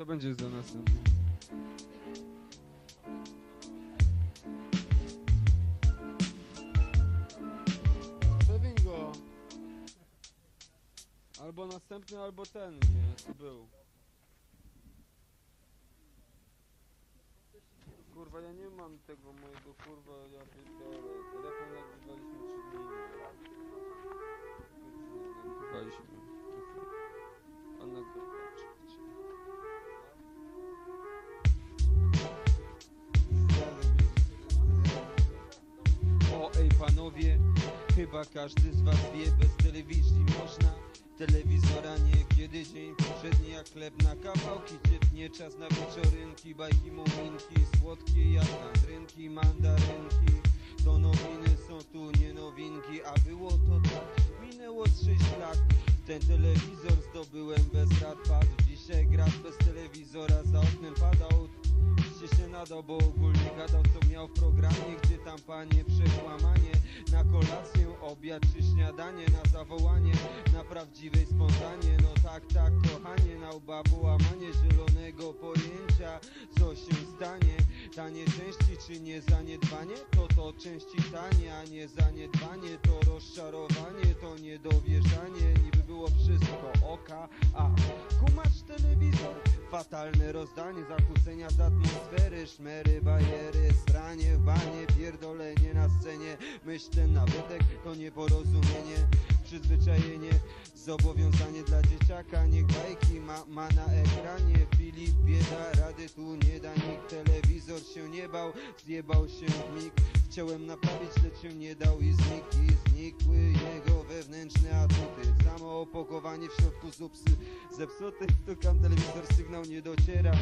To będzie za. Przewin go. Albo następny, albo ten, nie, co był. Kurwa, ja nie mam tego mojego, kurwa, ja pierdolę. Telefon panowie, chyba każdy z was wie, bez telewizji można. Telewizora niekiedy dzień poprzedni jak chleb na kawałki Dzietnie. Czas na wieczorynki, bajki, muminki Słodkie jak landrynki, mandarynki. To nowiny są tu nie nowinki, a było to tak. Minęło 6 lat, ten telewizor zdobyłem bez rad. Padł dzisiaj grad bez telewizora, za oknem padał Liście się nadał, bo ogólnie gadał co miał w programie Gdzie tam panie przekłamanie Na kolację, obiad czy śniadanie Na zawołanie, na prawdziwej spontanie No tak, tak kochanie Na łba łamanie zielonego pojęcia Co się stanie? Tanie części czy nie zaniedbanie? To to części tanie, a nie zaniedbanie To rozczarowanie, to niedowierzanie Niby było wszystko telewizor? Fatalne rozdanie, zakłócenia z atmosfery. Szmery, bajery, stranie banie Pierdolenie na scenie. Myśl ten nabytek to nieporozumienie Przyzwyczajenie, zobowiązanie dla dzieciaka. Niech bajki ma, ma na ekranie. Filip bieda, rady tu nie da Nikt telewizor się nie bał. Zjebał się w mig. Chciałem naprawić, lecz się nie dał i znikł I znikły jego wewnętrzne Samo opakowanie w środku zupsy. Zepsuty, stukam telewizor, sygnał nie dociera.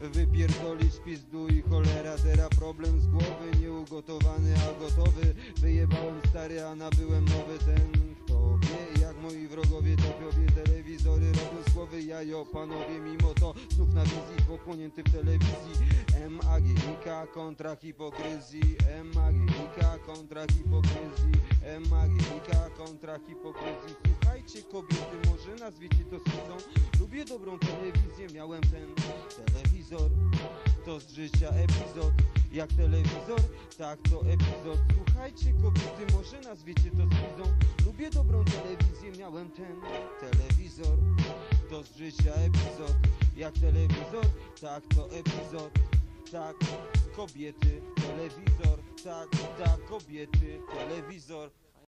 Wypierdolić pizdu i cholera Teraz problem z głowy Nieugotowany, a gotowy. Wyjebałem stary, a nabyłem nowy. Ten kto wie jak moi wrogowie Topiowie. Telewizory robią z głowy jajo Panowie. Mimo to znów na wizji Pochłonięty w telewizji. MAGIK kontra hipokryzji. MAGIK kontra hipokryzji. MAGIK kontra hipokryzji Słuchajcie kobiety, może nazwiecie to schizą Lubię dobrą telewizję, miałem ten telewizor. To z życia epizod Jak telewizor, tak to epizod. Słuchajcie kobiety, może nazwiecie to schizą Lubię dobrą telewizję, miałem ten telewizor. To z życia epizod Jak telewizor, tak to epizod. Tak, kobiety, telewizor, tak, tak, kobiety, telewizor,